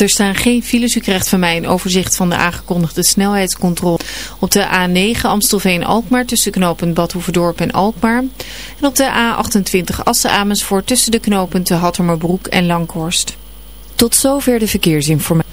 Er staan geen files. U krijgt van mij een overzicht van de aangekondigde snelheidscontrole op de A9 Amstelveen-Alkmaar tussen knooppunt Badhoevedorp en Alkmaar. En op de A28 Assen-Amersfoort tussen de knooppunten Hattermerbroek en Langhorst. Tot zover de verkeersinformatie.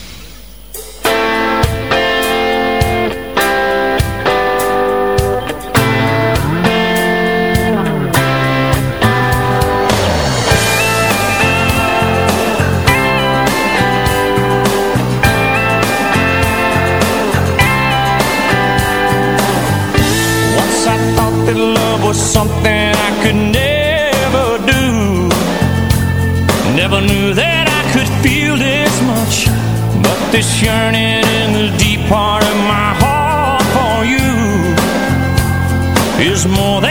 This yearning in the deep part of my heart for you is more than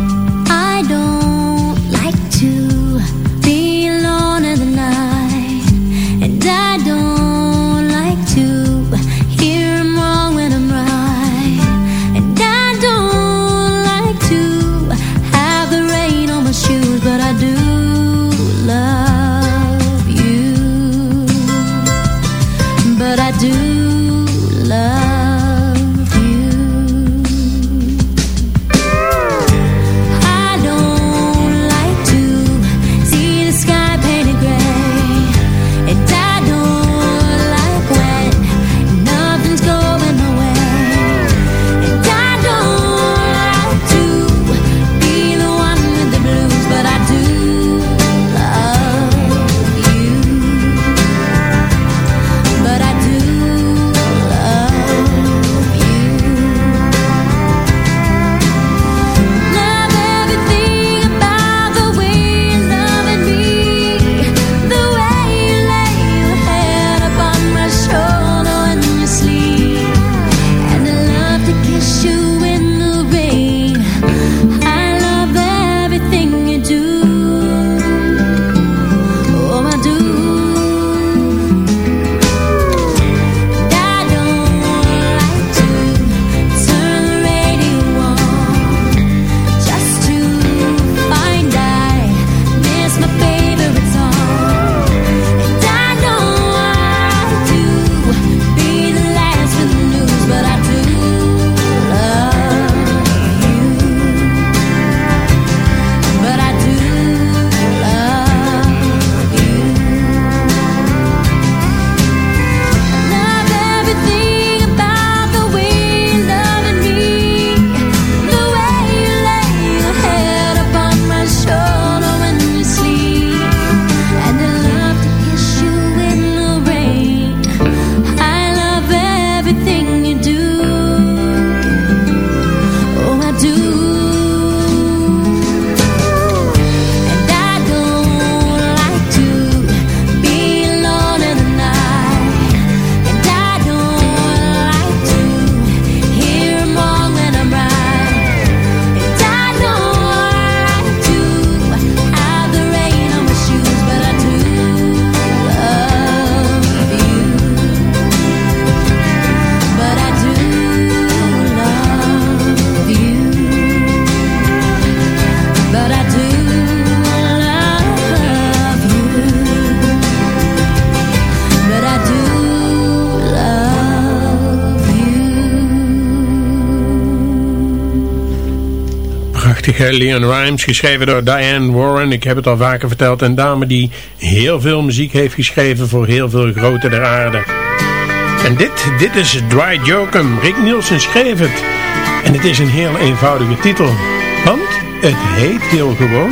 Leon Rhymes, geschreven door Diane Warren. Ik heb het al vaker verteld, een dame die heel veel muziek heeft geschreven voor heel veel grote der aarde. En dit, dit is Dry Jokum. Rick Nielsen schreef het. En het is een heel eenvoudige titel, want het heet heel gewoon...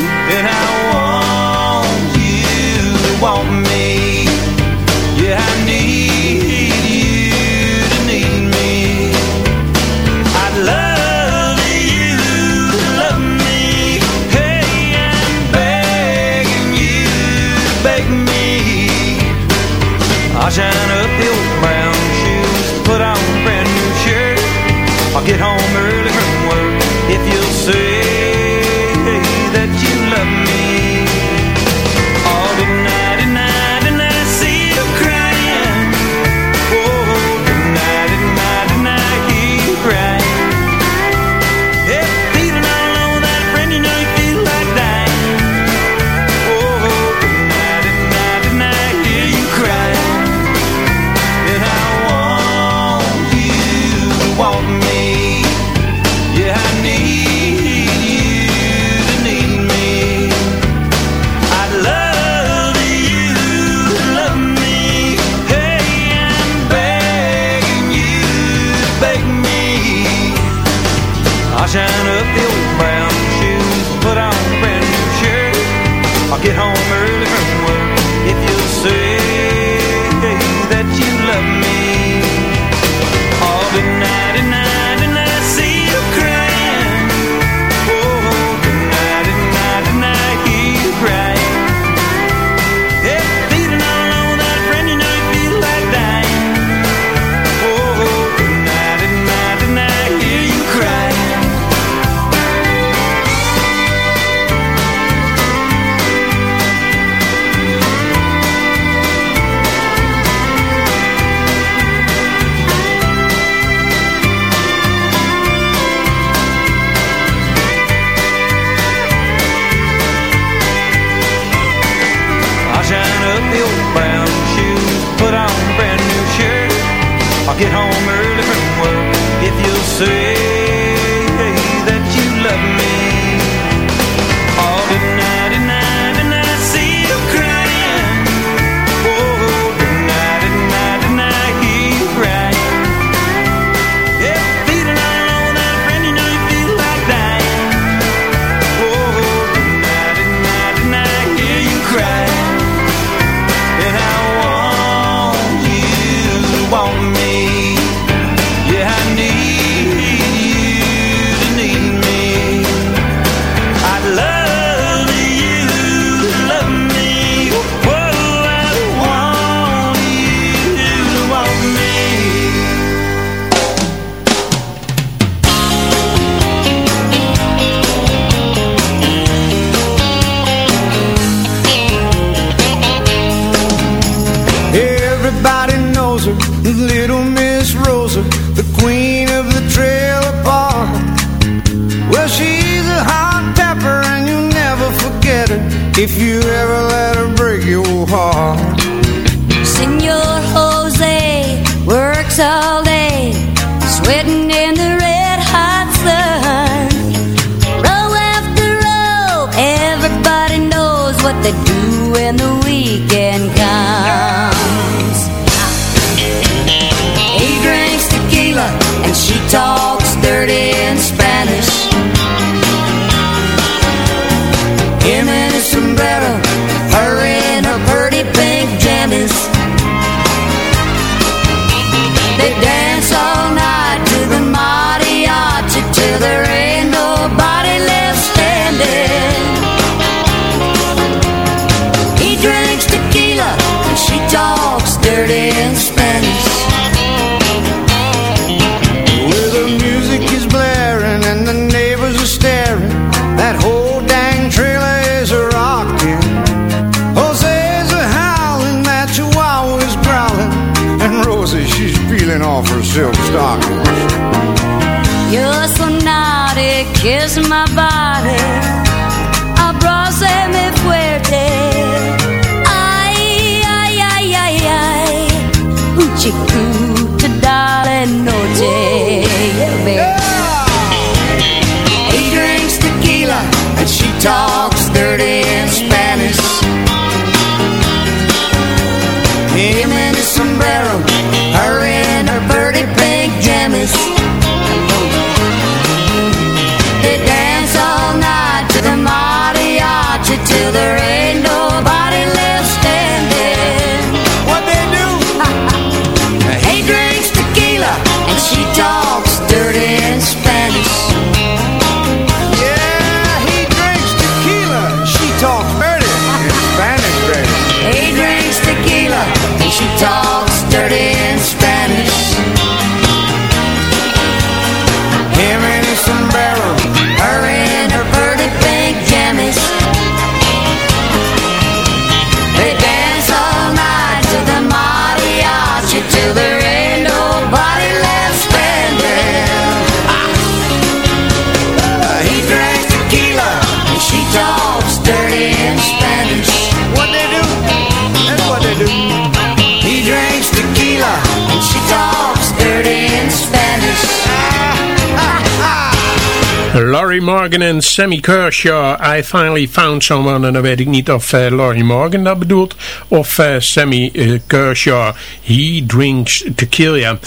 Morgan en Sammy Kershaw, I Finally Found Someone. En dan weet ik niet of eh, Laurie Morgan dat bedoelt. Of uh, Sammy eh, Kershaw, He Drinks Tequila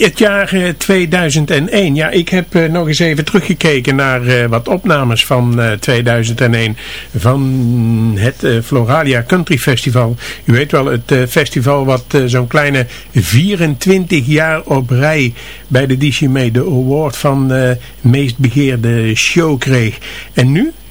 het jaar eh, 2001. Ja, ik heb eh, nog eens even teruggekeken naar eh, wat opnames van 2001 van het Floralia Country Festival. U weet wel, het festival wat zo'n kleine 24 jaar op rij bij de DCME de award van meest begeerde show kreeg. En nu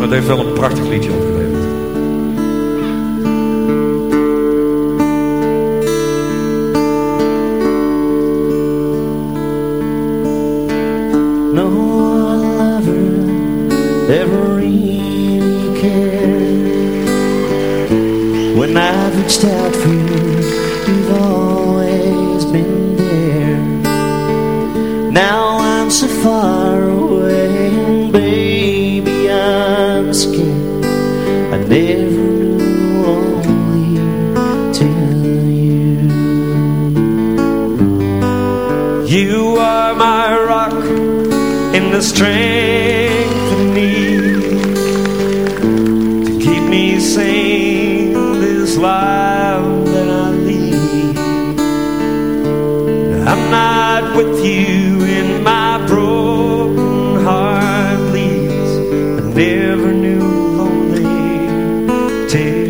Maar het heeft wel een prachtig liedje opgeleverd. No lover ever really cared. When I've reached out for you, the strength need to keep me sane this life that I lead. I'm not with you in my broken heart. I never knew lonely till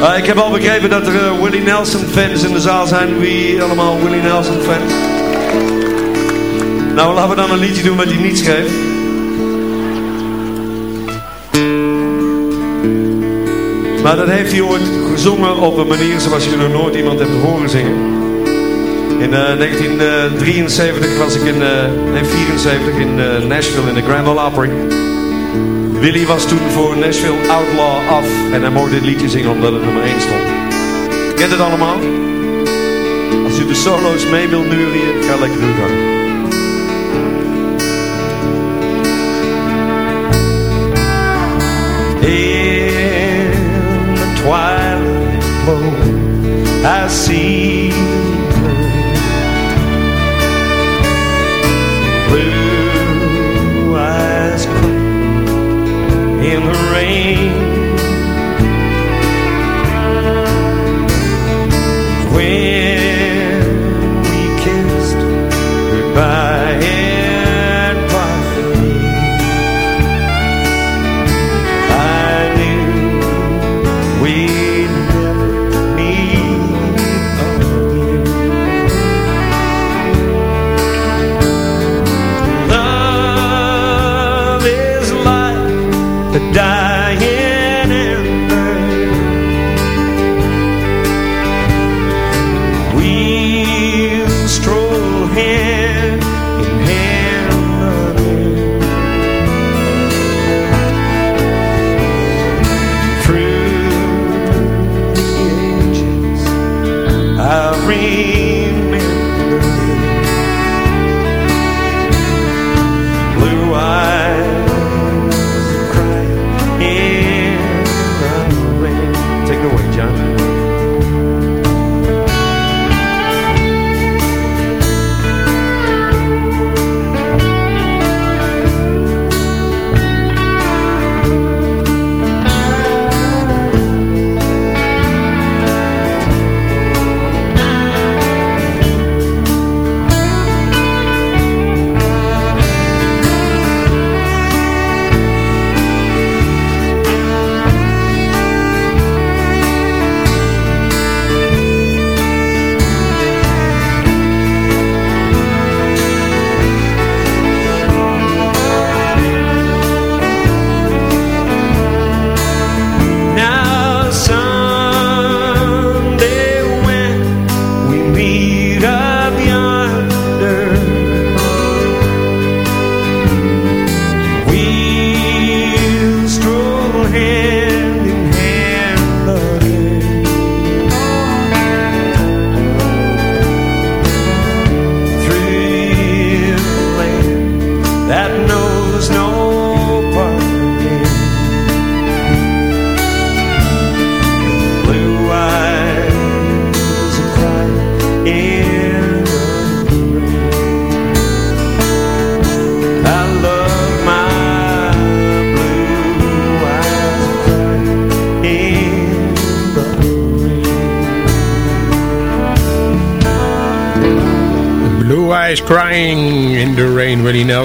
Ah, ik heb al begrepen dat er eh, Willie Nelson fans in de zaal zijn. Wie allemaal Willie Nelson fans? Nou, laten we dan een liedje doen wat hij niet schreef. Maar dat heeft hij ooit gezongen op een manier zoals je nog nooit iemand hebt horen zingen. In eh, 1973 was ik in, eh, nee 74 in eh, Nashville in de Grand Ole Opry. Willy was toen voor Nashville Outlaw af en hij mocht dit liedje zingen omdat het nummer 1 stond. Kent het allemaal? Als u de solo's mee wil neurien, ga lekker gang. In the twilight glow, I see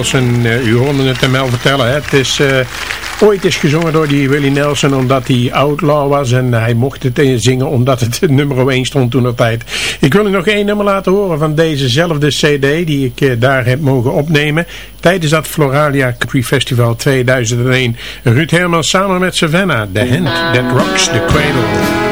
Nelson. Eh, u hoorde het hem wel vertellen. Hè? Het is eh, ooit is gezongen door die Willie Nelson omdat hij outlaw was. En hij mocht het eh, zingen omdat het nummer 1 stond toen op tijd. Ik wil u nog één nummer laten horen van dezezelfde cd die ik daar heb mogen opnemen. Tijdens dat Floralia Country Festival 2001. Ruud Herman samen met Savannah. The Hand That Rocks the Cradle.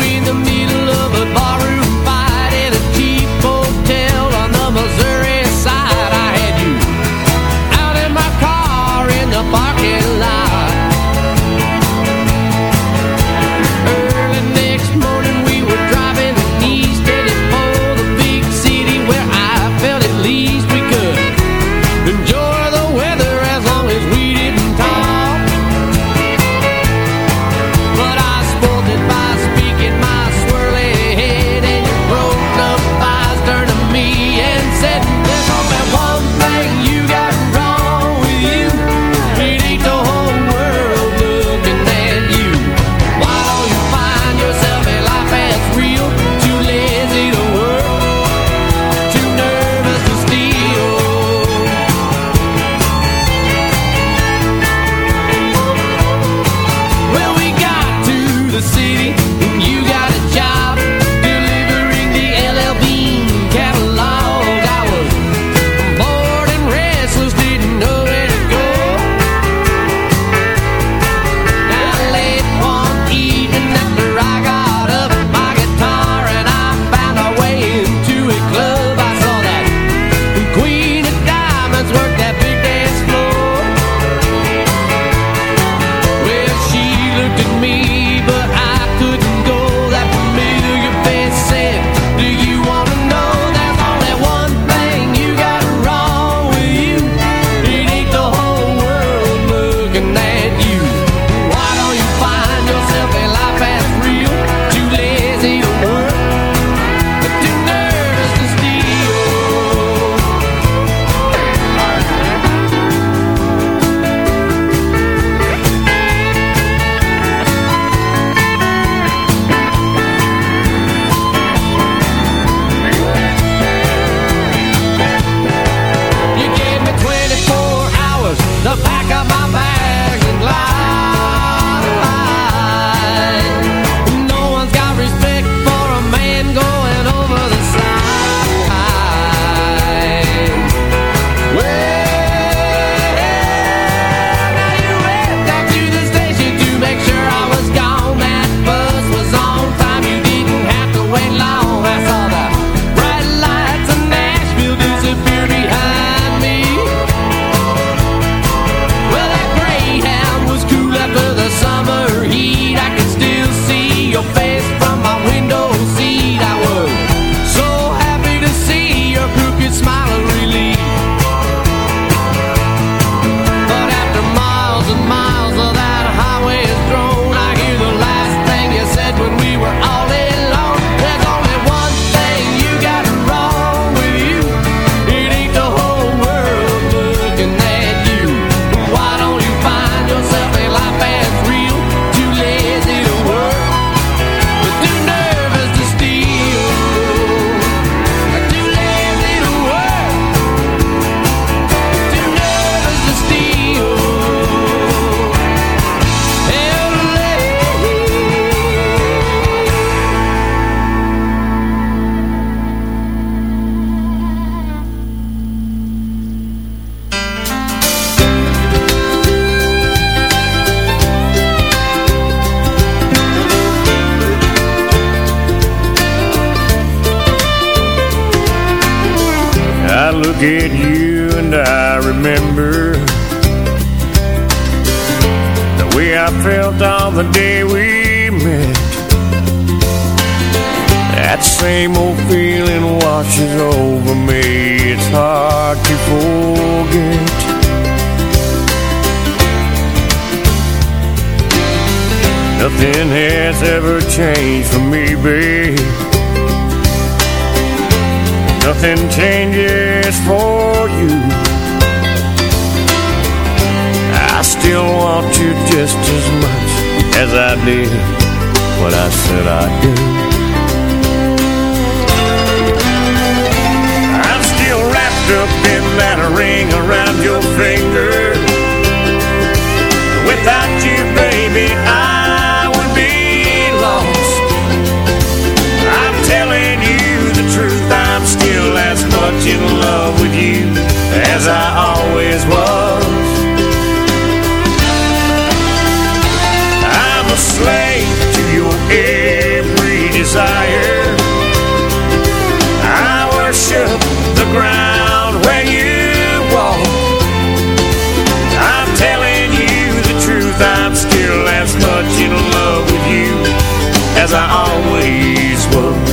as I always was.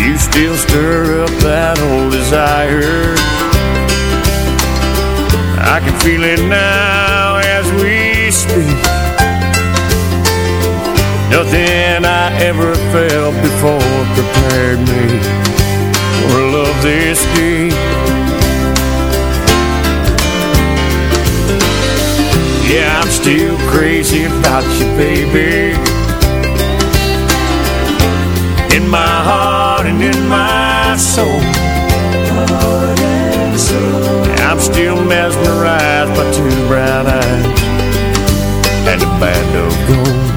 You still stir up that old desire. I can feel it now as we speak. Nothing I ever felt before prepared me for love this deep. still crazy about you, baby. In my heart and in my soul. I'm still mesmerized by two brown eyes And a band of gold.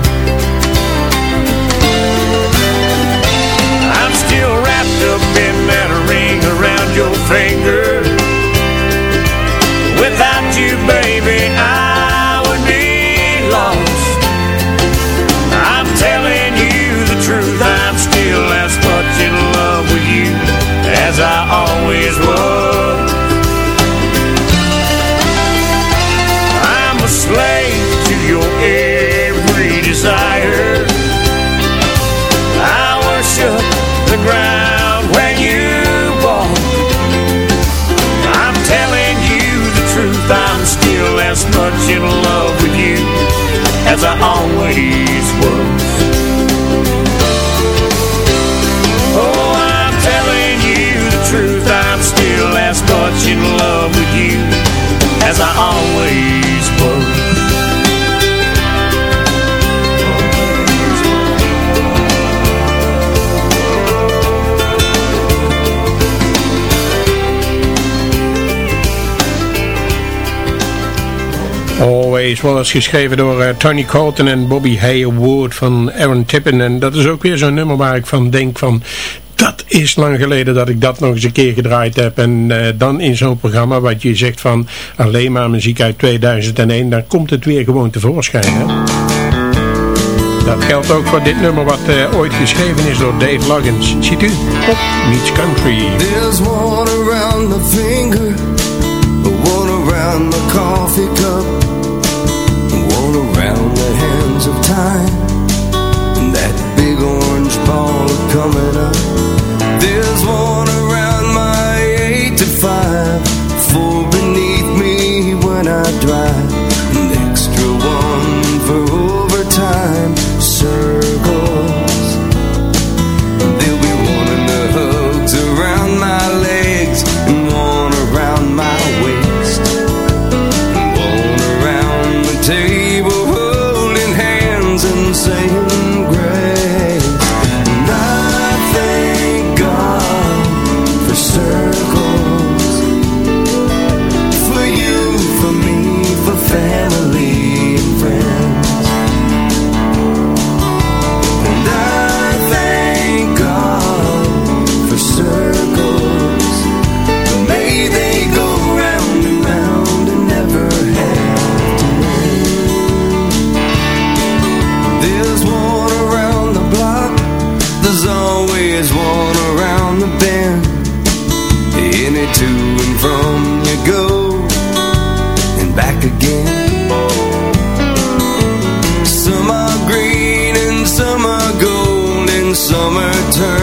as much in love with you as I always was. Oh, I'm telling you the truth, I'm still as much in love with you as I always Always was geschreven door eh, Tony Colton en Bobby Haywood van Aaron Tippin. En dat is ook weer zo'n nummer waar ik van denk van... Dat is lang geleden dat ik dat nog eens een keer gedraaid heb. En eh, dan in zo'n programma wat je zegt van alleen maar muziek uit 2001. Dan komt het weer gewoon tevoorschijn. Hè? Dat geldt ook voor dit nummer wat uh, ooit geschreven is door Dave Loggins. Ziet u? Op Meets Country. There's one around the finger. One around the coffee cup. Hands of time. And that big orange ball coming up. There's one around my eight to five. Four beneath me when I drive. turn.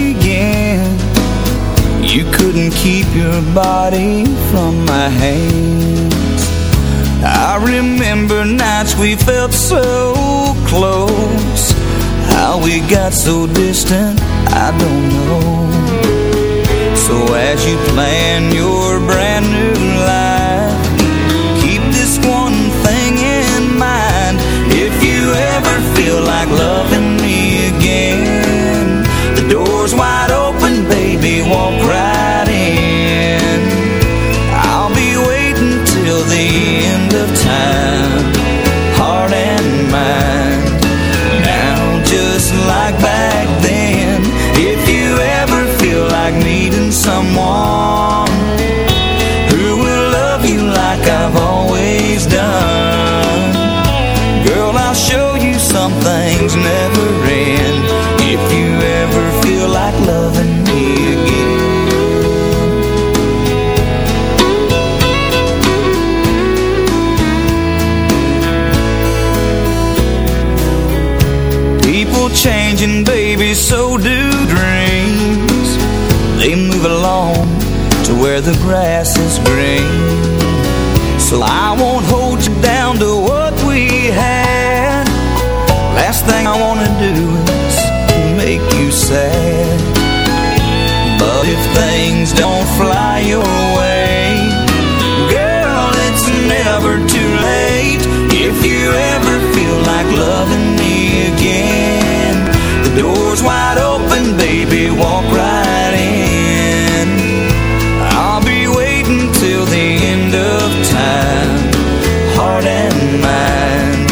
You couldn't keep your body from my hands. I remember nights we felt so close. How we got so distant, I don't know. So as you plan your brand new life, so do dreams. They move along to where the grass is green. So I won't hold you down to what we had. Last thing I wanna do is make you sad. But if things don't fly your way, door's wide open, baby, walk right in. I'll be waiting till the end of time, heart and mind.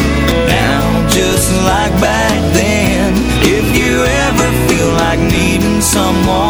Now, just like back then, if you ever feel like needing someone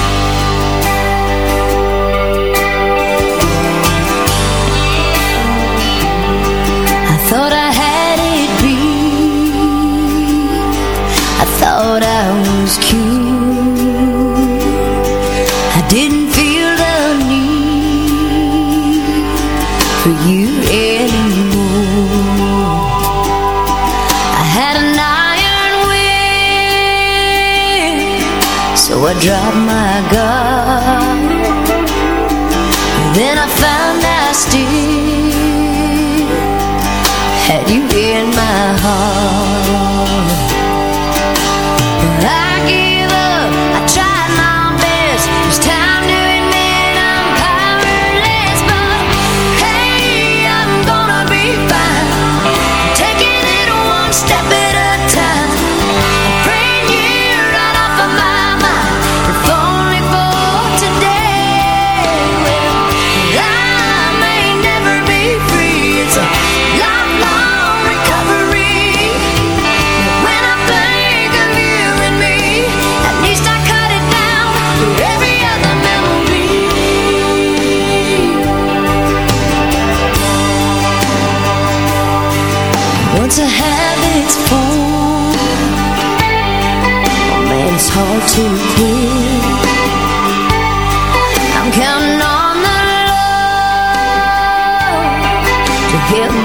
Was cute. I didn't feel the need for you anymore. I had an iron will, so I dropped my guard. Then I found I still had you in my heart. To quit.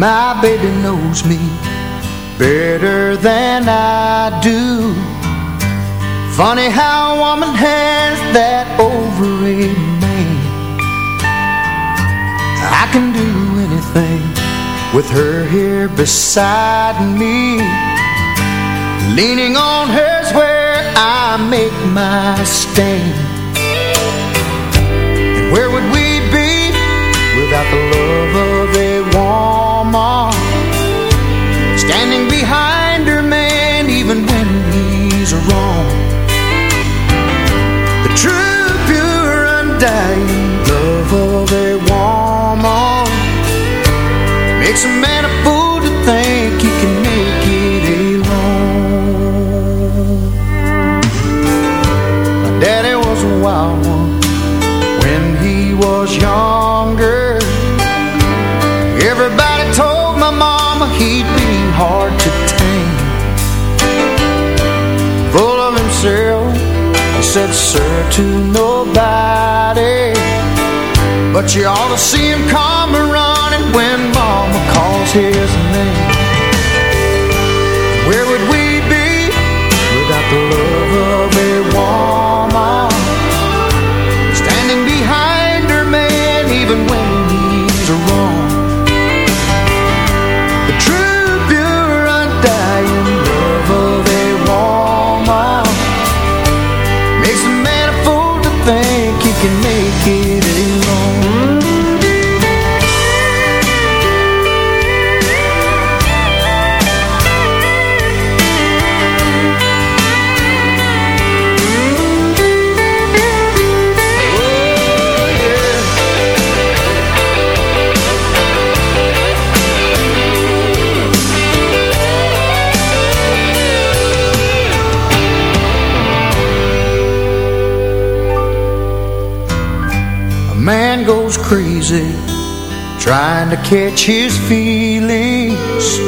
My baby knows me better than I do. Funny how a woman has that over a man. I can do anything with her here beside me. Leaning on her's where I make my stand. And where would we be without the love makes a man a fool to think he can make it alone. My daddy was a wild one when he was younger. Everybody told my mama he'd be hard to tame. Full of himself, he said, sir, to nobody. But you ought to see him come calls his name. Trying to catch his feelings.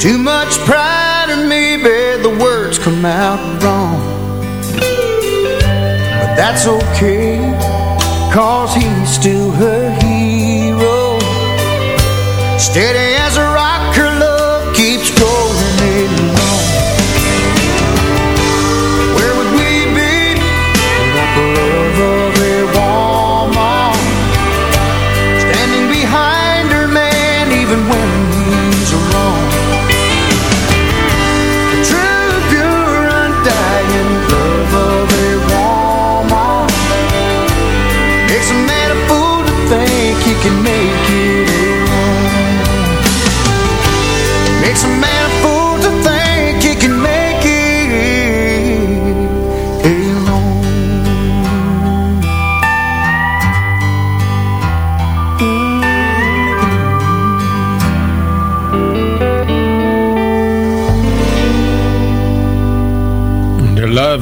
Too much pride, or maybe the words come out wrong. But that's okay, cause he's still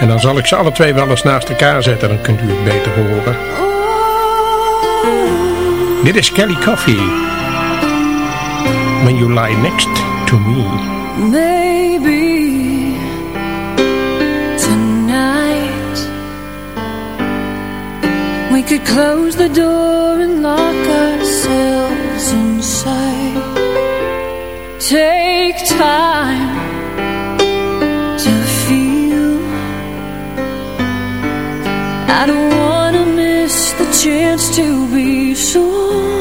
En dan zal ik ze alle twee wel eens naast elkaar zetten, dan kunt u het beter horen. Dit is Kelly Coffee. When you lie next to me. Maybe tonight we could close the door and lock ourselves inside. Take time I don't want to miss the chance to be so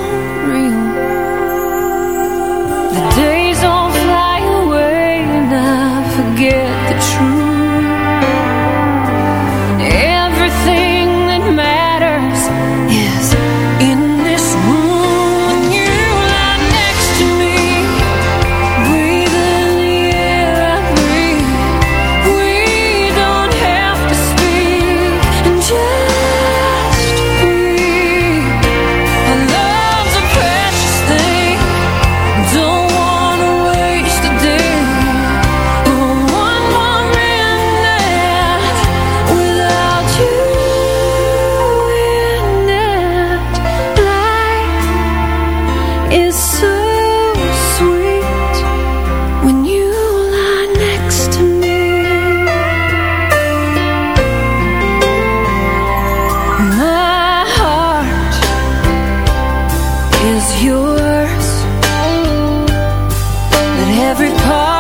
is yours, and every part.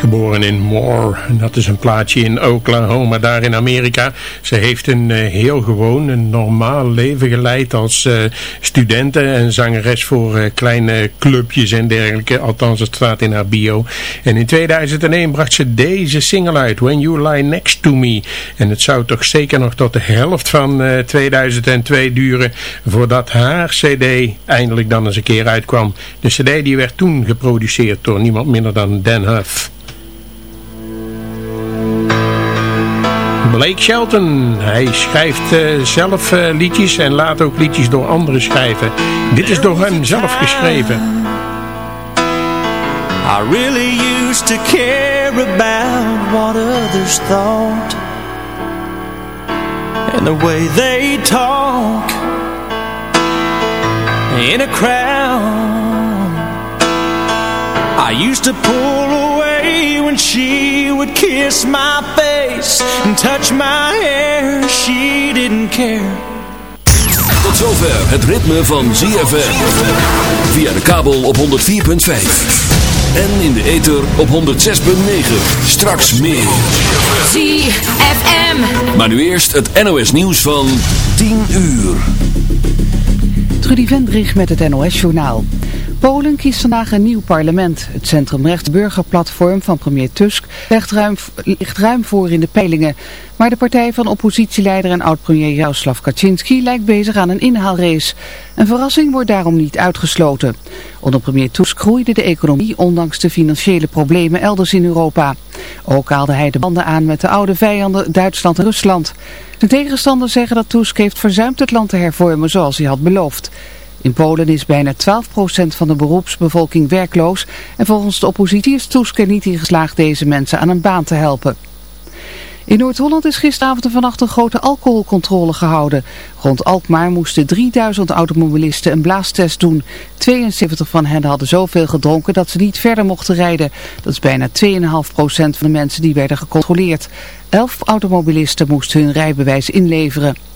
Geboren in Moore. En dat is een plaatsje in Oklahoma, daar in Amerika. Ze heeft een uh, heel gewoon, een normaal leven geleid als uh, en zangeres voor uh, kleine clubjes en dergelijke. Althans, het staat in haar bio. En in 2001 bracht ze deze single uit, When You Lie Next To Me. En het zou toch zeker nog tot de helft van 2002 duren voordat haar cd eindelijk dan eens een keer uitkwam. De cd die werd toen geproduceerd door niemand minder dan Dan Huff. Blake Shelton, hij schrijft uh, zelf uh, liedjes en laat ook liedjes door anderen schrijven. Dit is door hem zelf geschreven. I really used to care about what others thought And the way they talk In a crowd I used to pull when she would kiss my face and touch my hair. She didn't care. Tot zover het ritme van ZFM. Via de kabel op 104.5. En in de ether op 106.9. Straks meer. ZFM. Maar nu eerst het NOS nieuws van 10 uur. Trudy Vendrich met het NOS journaal. Polen kiest vandaag een nieuw parlement. Het centrumrechts burgerplatform van premier Tusk ligt ruim, ligt ruim voor in de peilingen. Maar de partij van oppositieleider en oud-premier Jaroslav Kaczynski lijkt bezig aan een inhaalrace. Een verrassing wordt daarom niet uitgesloten. Onder premier Tusk groeide de economie ondanks de financiële problemen elders in Europa. Ook haalde hij de banden aan met de oude vijanden Duitsland en Rusland. De tegenstanders zeggen dat Tusk heeft verzuimd het land te hervormen zoals hij had beloofd. In Polen is bijna 12% van de beroepsbevolking werkloos en volgens de oppositie is Tusk er niet in geslaagd deze mensen aan een baan te helpen. In Noord-Holland is gisteravond en vannacht een grote alcoholcontrole gehouden. Rond Alkmaar moesten 3000 automobilisten een blaastest doen. 72 van hen hadden zoveel gedronken dat ze niet verder mochten rijden. Dat is bijna 2,5% van de mensen die werden gecontroleerd. 11 automobilisten moesten hun rijbewijs inleveren.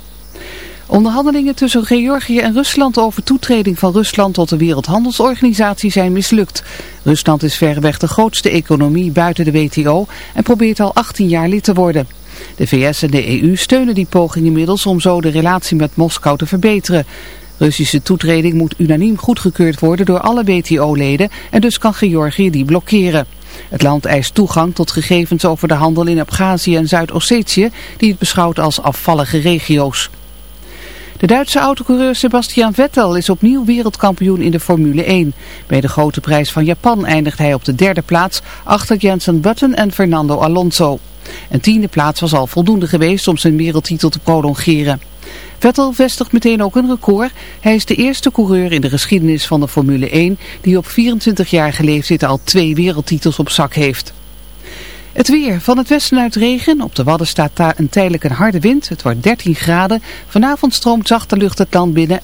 Onderhandelingen tussen Georgië en Rusland over toetreding van Rusland tot de Wereldhandelsorganisatie zijn mislukt. Rusland is verreweg de grootste economie buiten de WTO en probeert al 18 jaar lid te worden. De VS en de EU steunen die poging inmiddels om zo de relatie met Moskou te verbeteren. Russische toetreding moet unaniem goedgekeurd worden door alle WTO-leden en dus kan Georgië die blokkeren. Het land eist toegang tot gegevens over de handel in Abhazie en Zuid-Ossetië, die het beschouwt als afvallige regio's. De Duitse autocoureur Sebastian Vettel is opnieuw wereldkampioen in de Formule 1. Bij de grote prijs van Japan eindigt hij op de derde plaats achter Jensen Button en Fernando Alonso. Een tiende plaats was al voldoende geweest om zijn wereldtitel te prolongeren. Vettel vestigt meteen ook een record. Hij is de eerste coureur in de geschiedenis van de Formule 1 die op 24-jarige leeftijd al twee wereldtitels op zak heeft. Het weer. Van het westen uit regen. Op de Wadden staat daar een tijdelijk een harde wind. Het wordt 13 graden. Vanavond stroomt zachte lucht het land binnen.